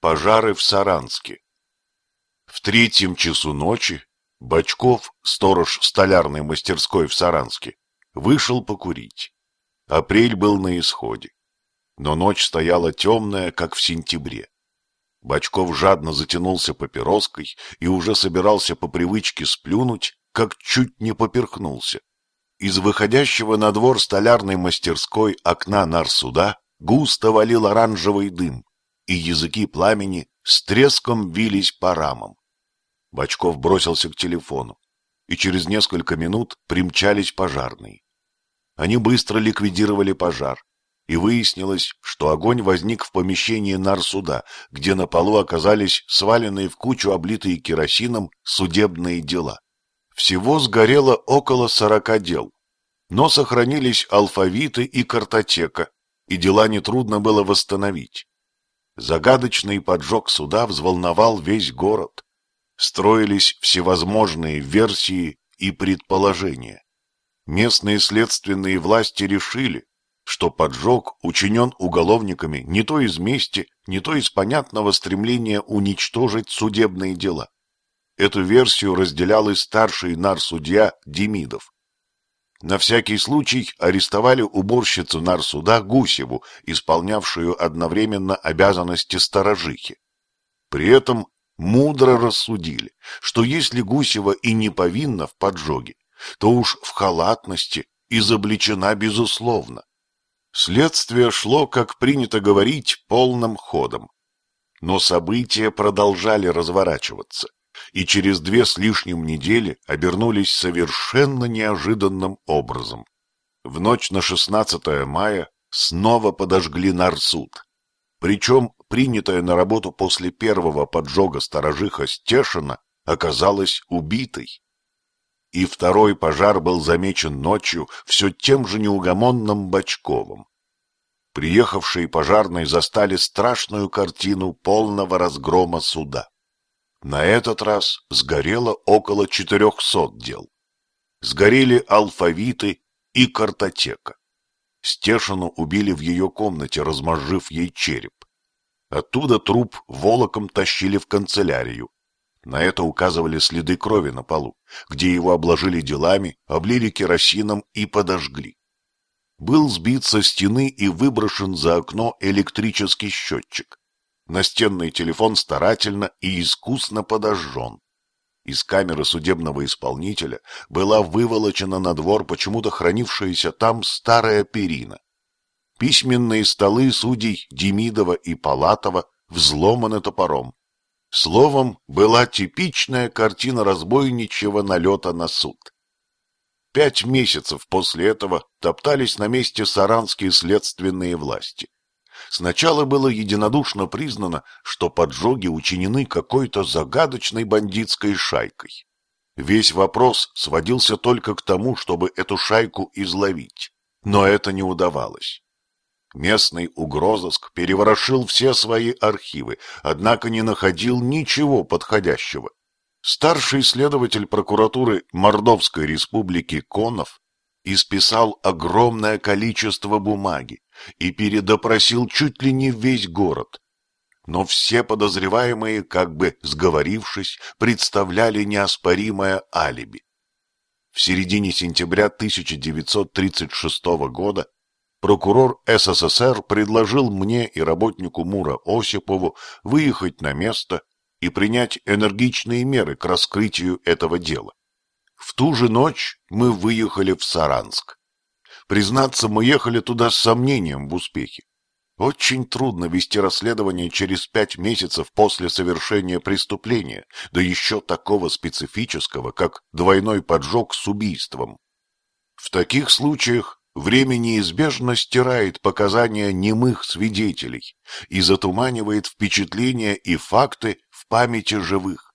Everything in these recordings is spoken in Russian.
Пожары в Саранске. В третьем часу ночи Бочков, сторож столярной мастерской в Саранске, вышел покурить. Апрель был на исходе, но ночь стояла темная, как в сентябре. Бочков жадно затянулся папироской и уже собирался по привычке сплюнуть, как чуть не поперхнулся. Из выходящего на двор столярной мастерской окна нарсуда густо валил оранжевый дым, и языки пламени с треском вились по рамам. Бочков бросился к телефону, и через несколько минут примчались пожарные. Они быстро ликвидировали пожар, и выяснилось, что огонь возник в помещении нарсуда, где на полу оказались сваленные в кучу облитые керосином судебные дела. Всего сгорело около сорока дел, но сохранились алфавиты и картотека, и дела нетрудно было восстановить. Загадочный поджог суда взволновал весь город. Строились всевозможные версии и предположения. Местные следственные власти решили, что поджог учинен уголовниками не то из мести, не то из понятного стремления уничтожить судебные дела. Эту версию разделял и старший нарсудья Демидов. На всякий случай арестовали уборщицу нарсуда Гусеву, исполнявшую одновременно обязанности сторожихи. При этом мудро рассудили, что если Гусева и не повинна в поджоге, то уж в халатности изобличена безусловно. Следствие шло, как принято говорить, полным ходом. Но события продолжали разворачиваться и через две с лишним недели обернулись совершенно неожиданным образом. В ночь на 16 мая снова подожгли Нарсуд. Причем принятая на работу после первого поджога сторожиха Стешина оказалась убитой. И второй пожар был замечен ночью все тем же неугомонным Бочковым. Приехавшие пожарные застали страшную картину полного разгрома суда. На этот раз сгорело около четырехсот дел. Сгорели алфавиты и картотека. Стешину убили в ее комнате, размозжив ей череп. Оттуда труп волоком тащили в канцелярию. На это указывали следы крови на полу, где его обложили делами, облили керосином и подожгли. Был сбит со стены и выброшен за окно электрический счетчик. Настенный телефон старательно и искусно подожжен. Из камеры судебного исполнителя была выволочена на двор почему-то хранившаяся там старая перина. Письменные столы судей Демидова и Палатова взломаны топором. Словом, была типичная картина разбойничьего налета на суд. Пять месяцев после этого топтались на месте саранские следственные власти. Сначала было единодушно признано, что поджоги учинены какой-то загадочной бандитской шайкой. Весь вопрос сводился только к тому, чтобы эту шайку изловить. Но это не удавалось. Местный угрозыск переворошил все свои архивы, однако не находил ничего подходящего. Старший следователь прокуратуры Мордовской республики Конов исписал огромное количество бумаги, и передопросил чуть ли не весь город. Но все подозреваемые, как бы сговорившись, представляли неоспоримое алиби. В середине сентября 1936 года прокурор СССР предложил мне и работнику МУРа Осипову выехать на место и принять энергичные меры к раскрытию этого дела. В ту же ночь мы выехали в Саранск. Признаться, мы ехали туда с сомнением в успехе. Очень трудно вести расследование через пять месяцев после совершения преступления, да еще такого специфического, как двойной поджог с убийством. В таких случаях время неизбежно стирает показания немых свидетелей и затуманивает впечатления и факты в памяти живых.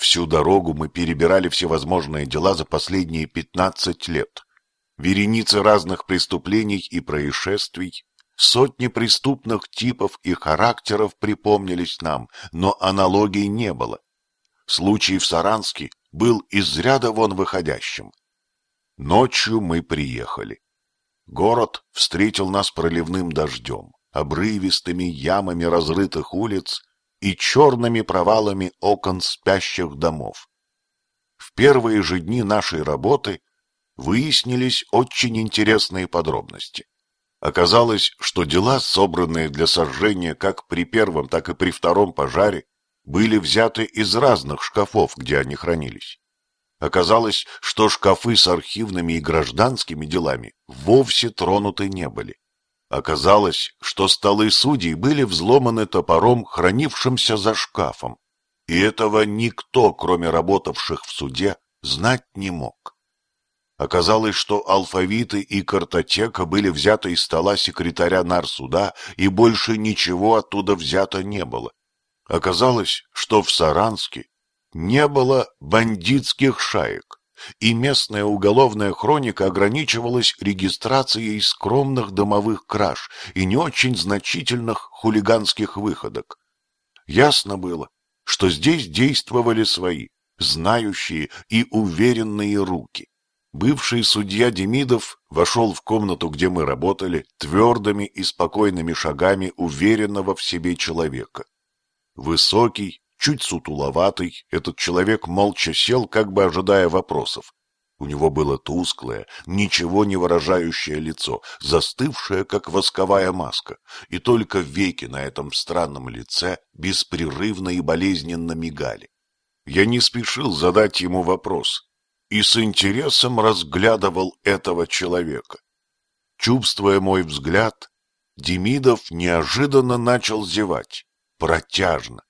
Всю дорогу мы перебирали всевозможные дела за последние пятнадцать лет вереницы разных преступлений и происшествий, сотни преступных типов и характеров припомнились нам, но аналогий не было. Случай в Саранске был из ряда вон выходящим. Ночью мы приехали. Город встретил нас проливным дождем. обрывистыми ямами разрытых улиц и черными провалами окон спящих домов. В первые же дни нашей работы выяснились очень интересные подробности. Оказалось, что дела, собранные для сожжения как при первом, так и при втором пожаре, были взяты из разных шкафов, где они хранились. Оказалось, что шкафы с архивными и гражданскими делами вовсе тронуты не были. Оказалось, что столы судей были взломаны топором, хранившимся за шкафом, и этого никто, кроме работавших в суде, знать не мог. Оказалось, что алфавиты и картотека были взяты из стола секретаря нарсуда, и больше ничего оттуда взято не было. Оказалось, что в Саранске не было бандитских шаек, и местная уголовная хроника ограничивалась регистрацией скромных домовых краж и не очень значительных хулиганских выходок. Ясно было, что здесь действовали свои, знающие и уверенные руки. Бывший судья Демидов вошел в комнату, где мы работали, твердыми и спокойными шагами уверенного в себе человека. Высокий, чуть сутуловатый, этот человек молча сел, как бы ожидая вопросов. У него было тусклое, ничего не выражающее лицо, застывшее, как восковая маска, и только веки на этом странном лице беспрерывно и болезненно мигали. Я не спешил задать ему вопрос, и с интересом разглядывал этого человека. Чувствуя мой взгляд, Демидов неожиданно начал зевать, протяжно,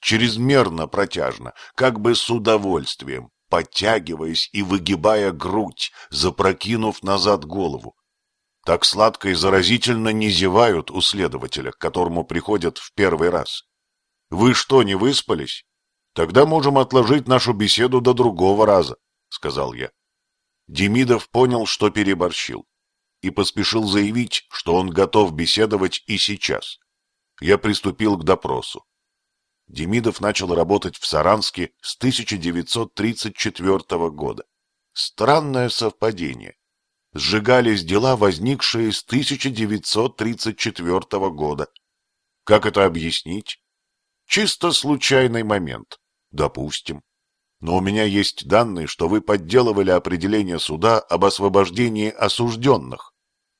чрезмерно протяжно, как бы с удовольствием, подтягиваясь и выгибая грудь, запрокинув назад голову. Так сладко и заразительно не зевают у следователя, к которому приходят в первый раз. Вы что, не выспались? Тогда можем отложить нашу беседу до другого раза. — сказал я. Демидов понял, что переборщил, и поспешил заявить, что он готов беседовать и сейчас. Я приступил к допросу. Демидов начал работать в Саранске с 1934 года. Странное совпадение. Сжигались дела, возникшие с 1934 года. Как это объяснить? Чисто случайный момент. Допустим но у меня есть данные, что вы подделывали определение суда об освобождении осужденных.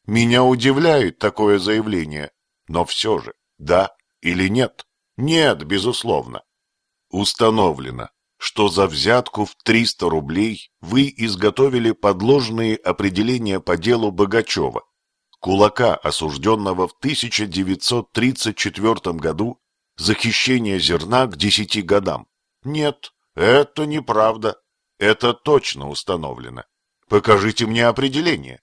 Меня удивляет такое заявление, но все же, да или нет? Нет, безусловно. Установлено, что за взятку в 300 рублей вы изготовили подложные определения по делу Богачева, кулака, осужденного в 1934 году за хищение зерна к 10 годам. Нет, это неправда. Это точно установлено. Покажите мне определение.